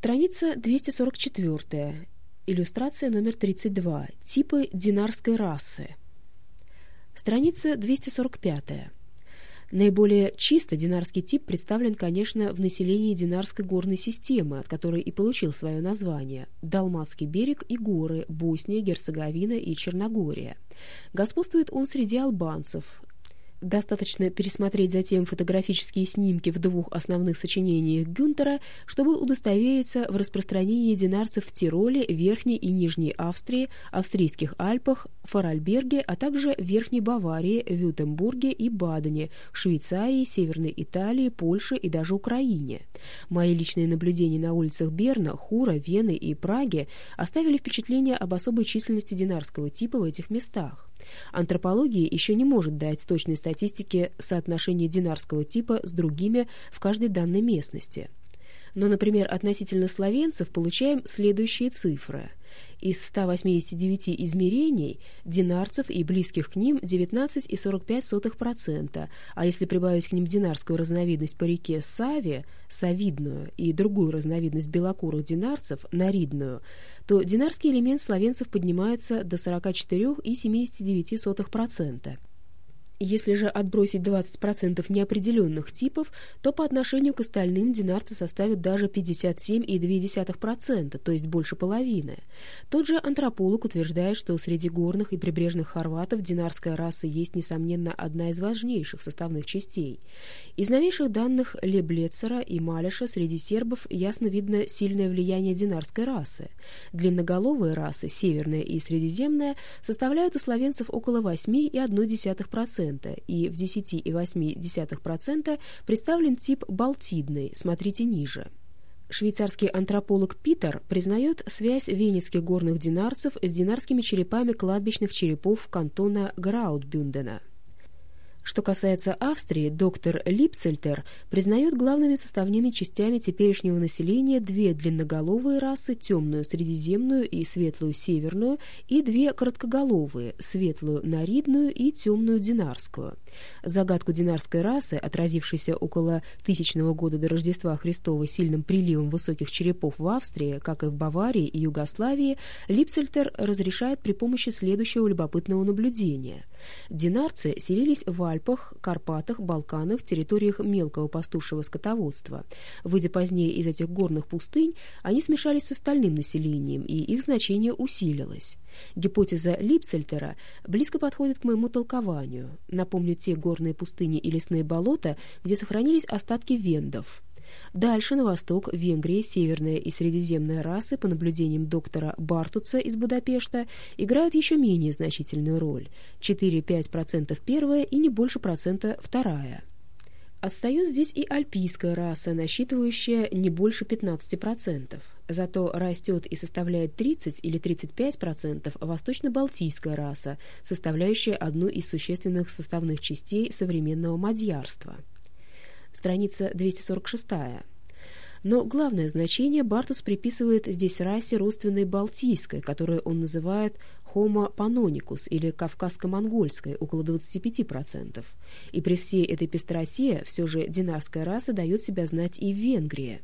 Страница 244. Иллюстрация номер 32. Типы динарской расы. Страница 245. Наиболее чисто динарский тип представлен, конечно, в населении динарской горной системы, от которой и получил свое название – Далматский берег и горы, Босния, Герцеговина и Черногория. Господствует он среди албанцев, Достаточно пересмотреть затем фотографические снимки в двух основных сочинениях Гюнтера, чтобы удостовериться в распространении динарцев в Тироле, Верхней и Нижней Австрии, Австрийских Альпах, Фаральберге, а также Верхней Баварии, Вютембурге и Бадене, Швейцарии, Северной Италии, Польше и даже Украине. Мои личные наблюдения на улицах Берна, Хура, Вены и Праги оставили впечатление об особой численности динарского типа в этих местах. Антропология еще не может дать точной статистики соотношения динарского типа с другими в каждой данной местности. Но, например, относительно словенцев получаем следующие цифры. Из 189 измерений динарцев и близких к ним 19,45%, а если прибавить к ним динарскую разновидность по реке Сави, савидную, и другую разновидность белокурых динарцев, наридную, то динарский элемент словенцев поднимается до 44,79%. Если же отбросить 20% неопределенных типов, то по отношению к остальным динарцы составят даже 57,2%, то есть больше половины. Тот же антрополог утверждает, что среди горных и прибрежных хорватов динарская раса есть, несомненно, одна из важнейших составных частей. Из новейших данных Леблецера и Малиша среди сербов ясно видно сильное влияние динарской расы. Длинноголовые расы, северная и средиземная, составляют у словенцев около 8,1%, и в 10,8% представлен тип балтидный, смотрите ниже. Швейцарский антрополог Питер признает связь венецких горных динарцев с динарскими черепами кладбищных черепов кантона Граутбюндена. Что касается Австрии, доктор Липцельтер признает главными составными частями теперешнего населения две длинноголовые расы, темную средиземную и светлую северную, и две короткоголовые, светлую наридную и темную динарскую. Загадку динарской расы, отразившейся около тысячного года до Рождества Христова сильным приливом высоких черепов в Австрии, как и в Баварии и Югославии, Липцельтер разрешает при помощи следующего любопытного наблюдения. Динарцы селились в Альпах, Карпатах, Балканах, территориях мелкого пастушего скотоводства. Выйдя позднее из этих горных пустынь, они смешались с остальным населением, и их значение усилилось. Гипотеза Липцельтера близко подходит к моему толкованию. Напомню те горные пустыни и лесные болота, где сохранились остатки вендов. Дальше на восток, Венгрия, северная и средиземная расы, по наблюдениям доктора Бартуца из Будапешта, играют еще менее значительную роль – 4-5% первая и не больше процента вторая. Отстает здесь и альпийская раса, насчитывающая не больше 15%. Зато растет и составляет 30 или 35% восточно-балтийская раса, составляющая одну из существенных составных частей современного мадьярства страница 246. Но главное значение Бартус приписывает здесь расе родственной балтийской, которую он называет Homo panonicus или кавказско-монгольской, около 25%. И при всей этой пестроте все же динарская раса дает себя знать и в Венгрии.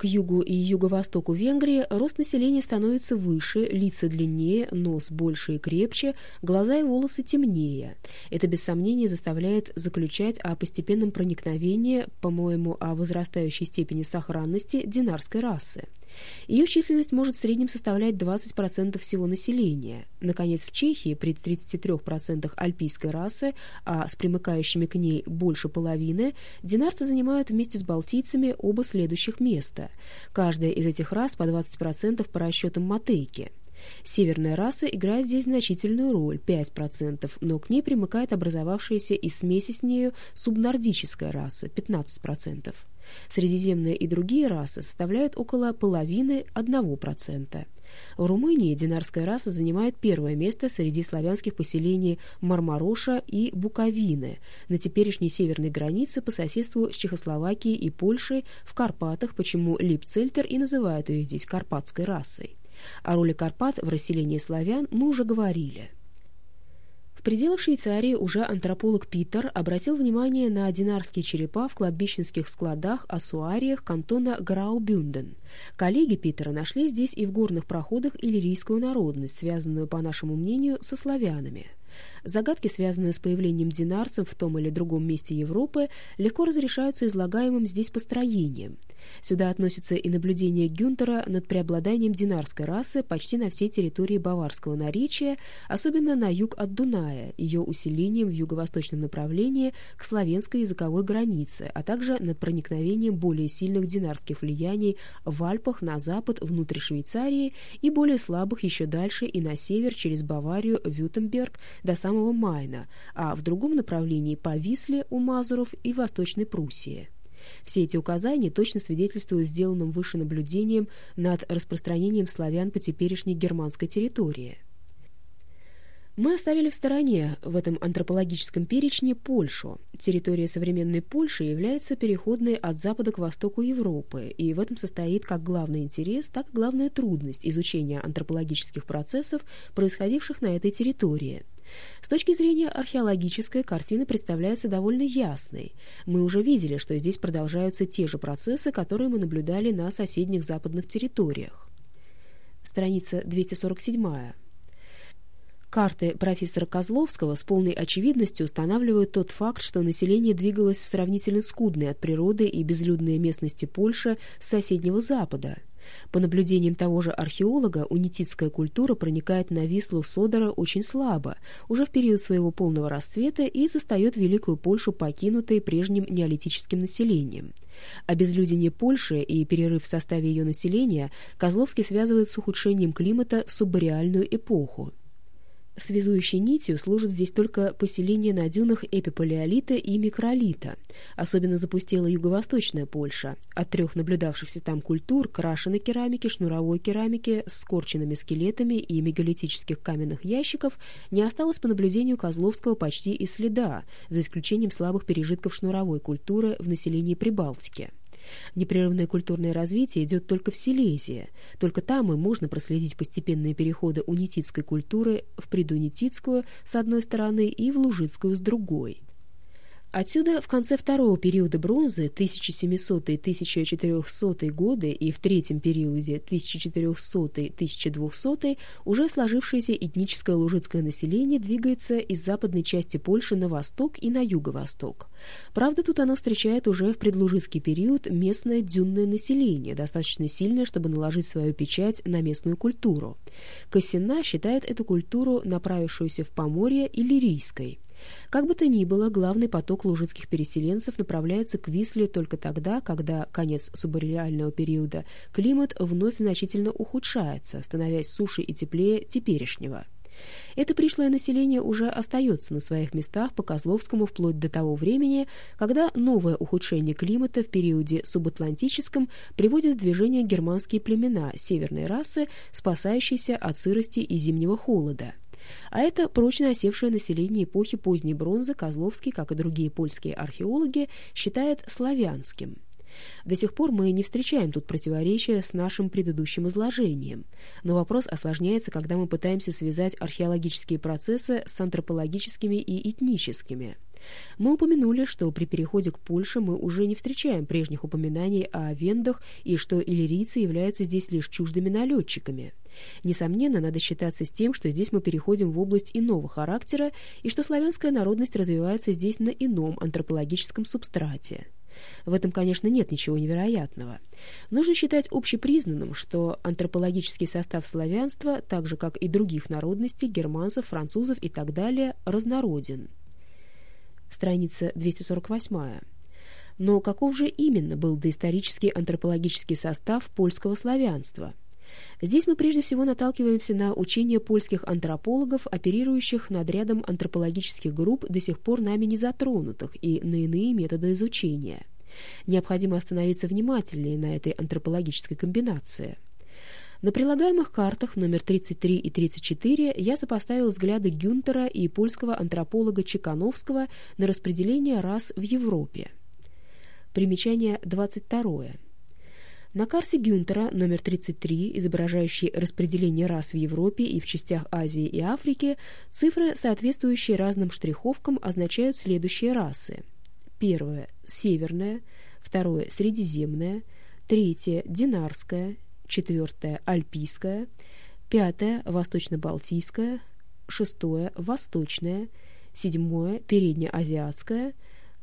К югу и юго-востоку Венгрии рост населения становится выше, лица длиннее, нос больше и крепче, глаза и волосы темнее. Это без сомнения заставляет заключать о постепенном проникновении, по-моему, о возрастающей степени сохранности динарской расы. Ее численность может в среднем составлять 20% всего населения. Наконец, в Чехии при 33% альпийской расы, а с примыкающими к ней больше половины, динарцы занимают вместе с балтийцами оба следующих места. Каждая из этих рас по 20% по расчетам Матейки. Северная раса играет здесь значительную роль, 5%, но к ней примыкает образовавшаяся из смеси с нею субнордическая раса, 15%. Средиземные и другие расы составляют около половины 1%. В Румынии динарская раса занимает первое место среди славянских поселений Мармароша и Буковины на теперешней северной границе по соседству с Чехословакией и Польшей в Карпатах, почему Липцельтер и называют ее здесь карпатской расой. О роли Карпат в расселении славян мы уже говорили. В пределах Швейцарии уже антрополог Питер обратил внимание на динарские черепа в кладбищенских складах-ассуариях кантона Граубюнден. Коллеги Питера нашли здесь и в горных проходах иллирийскую народность, связанную, по нашему мнению, со славянами. Загадки, связанные с появлением динарцев в том или другом месте Европы, легко разрешаются излагаемым здесь построением. Сюда относятся и наблюдения Гюнтера над преобладанием динарской расы почти на всей территории Баварского наречия, особенно на юг от Дуная, ее усилением в юго-восточном направлении к славянской языковой границе, а также над проникновением более сильных динарских влияний в Альпах на запад внутрь Швейцарии и более слабых еще дальше и на север через Баварию, Вютемберг до самого Майна, а в другом направлении по Висле у Мазуров и Восточной Пруссии. Все эти указания точно свидетельствуют сделанным выше наблюдением над распространением славян по теперешней германской территории. Мы оставили в стороне в этом антропологическом перечне Польшу. Территория современной Польши является переходной от запада к востоку Европы, и в этом состоит как главный интерес, так и главная трудность изучения антропологических процессов, происходивших на этой территории – с точки зрения археологической, картина представляется довольно ясной. Мы уже видели, что здесь продолжаются те же процессы, которые мы наблюдали на соседних западных территориях. Страница 247. Карты профессора Козловского с полной очевидностью устанавливают тот факт, что население двигалось в сравнительно скудной от природы и безлюдной местности Польши с соседнего Запада – по наблюдениям того же археолога, унититская культура проникает на Вислу Содора очень слабо, уже в период своего полного расцвета и застает Великую Польшу покинутой прежним неолитическим населением. Обезлюдение Польши и перерыв в составе ее населения Козловский связывает с ухудшением климата в суббореальную эпоху. Связующей нитью служит здесь только поселение на дюнах эпипалеолита и микролита. Особенно запустела юго-восточная Польша. От трех наблюдавшихся там культур – крашеной керамики, шнуровой керамики, скорченными скелетами и мегалитических каменных ящиков – не осталось по наблюдению Козловского почти и следа, за исключением слабых пережитков шнуровой культуры в населении Прибалтики. Непрерывное культурное развитие идет только в Силезии. Только там и можно проследить постепенные переходы унититской культуры в предунититскую с одной стороны и в лужицкую с другой. Отсюда в конце второго периода бронзы 1700-1400 годы и в третьем периоде 1400-1200 уже сложившееся этническое лужицкое население двигается из западной части Польши на восток и на юго-восток. Правда, тут оно встречает уже в предлужицкий период местное дюнное население, достаточно сильное, чтобы наложить свою печать на местную культуру. Косина считает эту культуру, направившуюся в Поморье, иллирийской. Как бы то ни было, главный поток лужицких переселенцев направляется к Висле только тогда, когда конец субареального периода климат вновь значительно ухудшается, становясь суше и теплее теперешнего. Это пришлое население уже остается на своих местах по Козловскому вплоть до того времени, когда новое ухудшение климата в периоде субатлантическом приводит в движение германские племена северной расы, спасающиеся от сырости и зимнего холода. А это прочно осевшее население эпохи поздней бронзы Козловский, как и другие польские археологи, считает славянским. До сих пор мы не встречаем тут противоречия с нашим предыдущим изложением. Но вопрос осложняется, когда мы пытаемся связать археологические процессы с антропологическими и этническими. Мы упомянули, что при переходе к Польше мы уже не встречаем прежних упоминаний о вендах и что иллирийцы являются здесь лишь чуждыми налетчиками. Несомненно, надо считаться с тем, что здесь мы переходим в область иного характера и что славянская народность развивается здесь на ином антропологическом субстрате. В этом, конечно, нет ничего невероятного. Нужно считать общепризнанным, что антропологический состав славянства, так же как и других народностей, германцев, французов и так далее, разнороден страница 248. Но каков же именно был доисторический антропологический состав польского славянства? Здесь мы прежде всего наталкиваемся на учения польских антропологов, оперирующих над рядом антропологических групп, до сих пор нами не затронутых, и на иные методы изучения. Необходимо остановиться внимательнее на этой антропологической комбинации – на прилагаемых картах номер 33 и 34 я сопоставил взгляды Гюнтера и польского антрополога Чекановского на распределение рас в Европе. Примечание 22. На карте Гюнтера номер 33, изображающей распределение рас в Европе и в частях Азии и Африки, цифры, соответствующие разным штриховкам, означают следующие расы. Первое – северная, второе – средиземная, третье – динарская, четвертое – альпийская, пятое – восточно-балтийская, шестое – восточное, седьмое – переднеазиатское,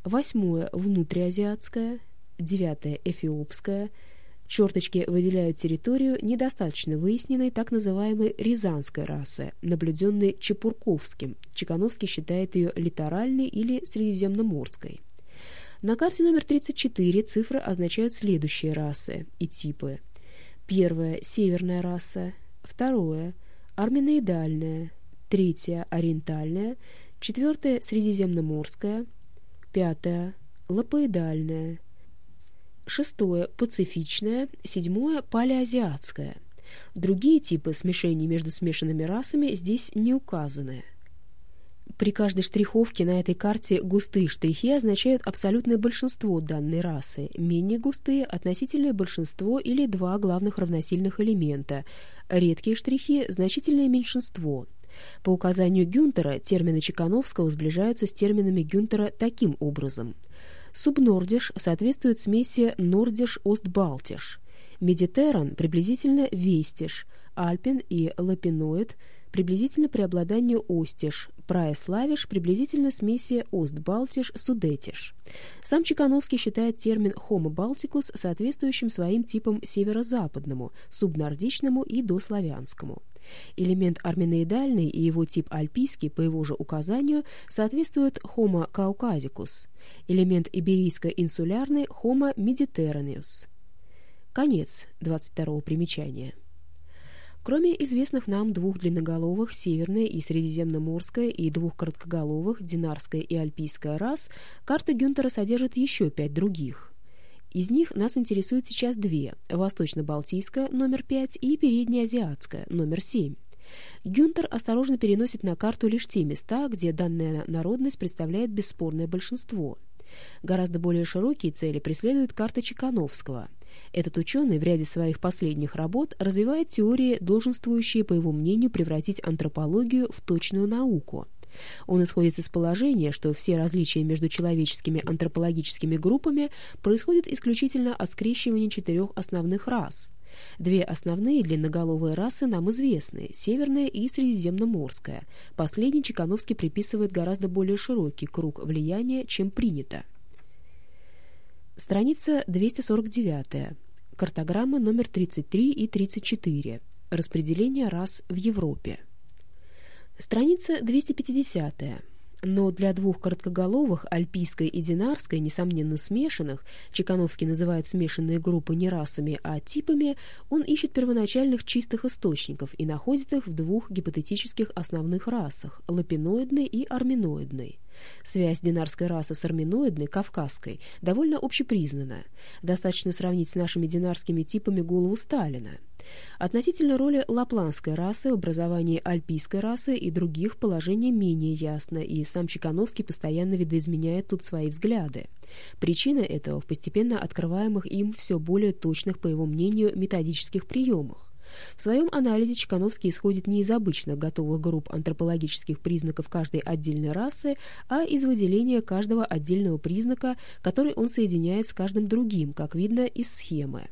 восьмое – внутриазиатское, девятое – эфиопское – Черточки выделяют территорию, недостаточно выясненной так называемой рязанской расы, наблюденной Чепурковским. Чекановский считает ее литеральной или средиземноморской. На карте номер 34 цифры означают следующие расы и типы. Первая – северная раса, второе – арминоидальная, третья – ориентальная, четвертая – средиземноморская, пятая – лапоидальная, шестое – пацифичное, седьмое – палеазиатское. Другие типы смешений между смешанными расами здесь не указаны. При каждой штриховке на этой карте густые штрихи означают абсолютное большинство данной расы, менее густые – относительное большинство или два главных равносильных элемента, редкие штрихи – значительное меньшинство. По указанию Гюнтера термины Чекановского сближаются с терминами Гюнтера таким образом – subnordisch соответствует смеси nordisch-ostbaltisch. Mediterran приблизительно westisch, alpin и lapponoid приблизительно преобладанию ostisch, praeslavisch приблизительно смеси ostbaltisch-sudetisch. Сам Чекановский считает термин homo balticus соответствующим своим типам северо-западному, субнордичному и дославянскому. Элемент арминоидальный и его тип альпийский, по его же указанию, соответствуют Homo caucasicus, элемент иберийско-инсулярный Homo mediterraneus. Конец 22 примечания. Кроме известных нам двух длинноголовых, северная и средиземноморская, и двух короткоголовых, динарская и альпийская рас, карта Гюнтера содержит еще пять других. Из них нас интересуют сейчас две – Восточно-Балтийская, номер 5, и Переднеазиатская, номер 7. Гюнтер осторожно переносит на карту лишь те места, где данная народность представляет бесспорное большинство. Гораздо более широкие цели преследует карта Чекановского. Этот ученый в ряде своих последних работ развивает теории, долженствующие, по его мнению, превратить антропологию в точную науку – он исходит из положения, что все различия между человеческими антропологическими группами происходят исключительно от скрещивания четырех основных рас. Две основные длинноголовые расы нам известны – северная и средиземноморская. Последний Чекановский приписывает гораздо более широкий круг влияния, чем принято. Страница 249. Картограмма номер 33 и 34. Распределение рас в Европе. Страница 250. Но для двух короткоголовых, альпийской и динарской, несомненно смешанных, Чекановский называет смешанные группы не расами, а типами, он ищет первоначальных чистых источников и находит их в двух гипотетических основных расах – лапиноидной и арминоидной. Связь динарской расы с арминоидной, кавказской, довольно общепризнана. Достаточно сравнить с нашими динарскими типами голову Сталина. Относительно роли лапландской расы в образовании альпийской расы и других положение менее ясно, и сам Чекановский постоянно видоизменяет тут свои взгляды. Причина этого в постепенно открываемых им все более точных, по его мнению, методических приемах. В своем анализе Чекановский исходит не из обычных готовых групп антропологических признаков каждой отдельной расы, а из выделения каждого отдельного признака, который он соединяет с каждым другим, как видно из схемы.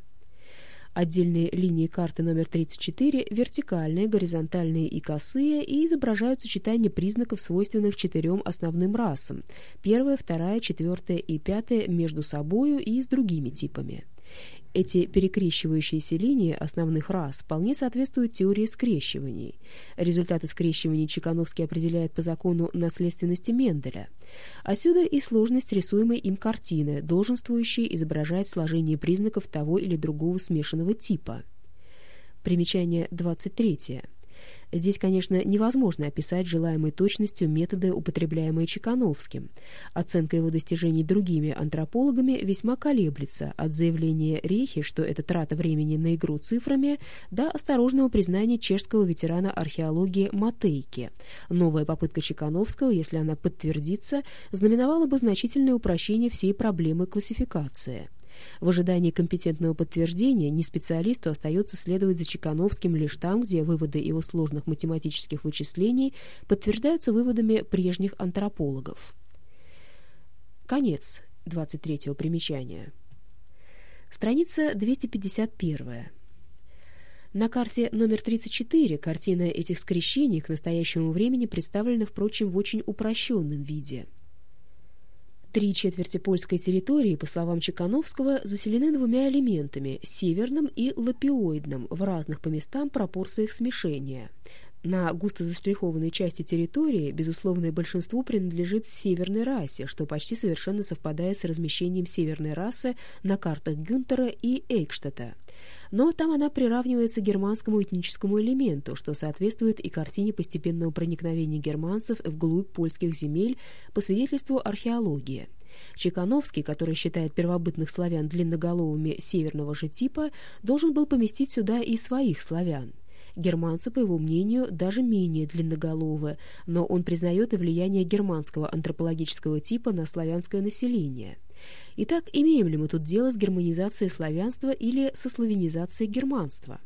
Отдельные линии карты номер 34 вертикальные, горизонтальные и косые и изображают сочетание признаков, свойственных четырем основным расам. Первая, вторая, четвертая и пятая между собою и с другими типами. Эти перекрещивающиеся линии основных рас вполне соответствуют теории скрещиваний. Результаты скрещиваний Чекановский определяет по закону наследственности Менделя. Отсюда и сложность рисуемой им картины, долженствующей изображать сложение признаков того или другого смешанного типа. Примечание 23. Здесь, конечно, невозможно описать желаемой точностью методы, употребляемые Чекановским. Оценка его достижений другими антропологами весьма колеблется от заявления Рехи, что это трата времени на игру цифрами, до осторожного признания чешского ветерана археологии Матейки. Новая попытка Чекановского, если она подтвердится, знаменовала бы значительное упрощение всей проблемы классификации. В ожидании компетентного подтверждения не специалисту остается следовать за Чекановским лишь там, где выводы его сложных математических вычислений подтверждаются выводами прежних антропологов. Конец 23-го примечания. Страница 251. На карте номер 34 картина этих скрещений к настоящему времени представлена, впрочем, в очень упрощенном виде. Три четверти польской территории, по словам Чекановского, заселены двумя элементами – северным и лапиоидным, в разных по местам пропорциях смешения. На густо заштрихованной части территории безусловное большинство принадлежит северной расе, что почти совершенно совпадает с размещением северной расы на картах Гюнтера и Эйкштадта. Но там она приравнивается германскому этническому элементу, что соответствует и картине постепенного проникновения германцев вглубь польских земель по свидетельству археологии. Чекановский, который считает первобытных славян длинноголовыми северного же типа, должен был поместить сюда и своих славян. Германцы, по его мнению, даже менее длинноголовы, но он признает и влияние германского антропологического типа на славянское население. Итак, имеем ли мы тут дело с германизацией славянства или со славянизацией германства?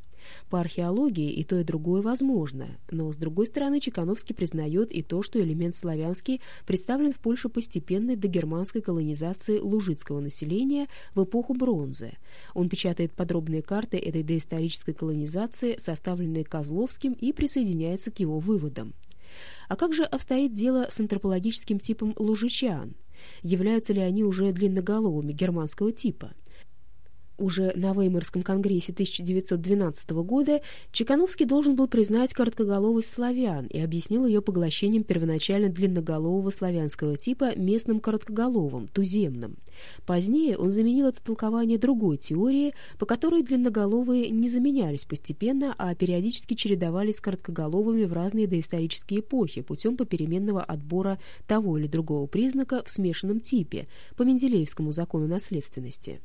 По археологии и то, и другое возможно, но, с другой стороны, Чекановский признает и то, что элемент славянский представлен в Польше постепенной до германской колонизации лужицкого населения в эпоху бронзы. Он печатает подробные карты этой доисторической колонизации, составленные Козловским, и присоединяется к его выводам. А как же обстоит дело с антропологическим типом лужичан? Являются ли они уже длинноголовыми германского типа? Уже на Веймарском конгрессе 1912 года Чекановский должен был признать короткоголовость славян и объяснил ее поглощением первоначально длинноголового славянского типа местным короткоголовым, туземным. Позднее он заменил это толкование другой теории, по которой длинноголовые не заменялись постепенно, а периодически чередовались с короткоголовыми в разные доисторические эпохи путем попеременного отбора того или другого признака в смешанном типе по Менделеевскому закону наследственности.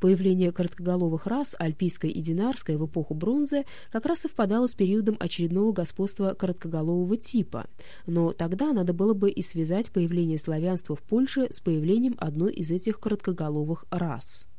Появление короткоголовых рас, альпийской и динарской, в эпоху бронзы как раз совпадало с периодом очередного господства короткоголового типа, но тогда надо было бы и связать появление славянства в Польше с появлением одной из этих короткоголовых рас.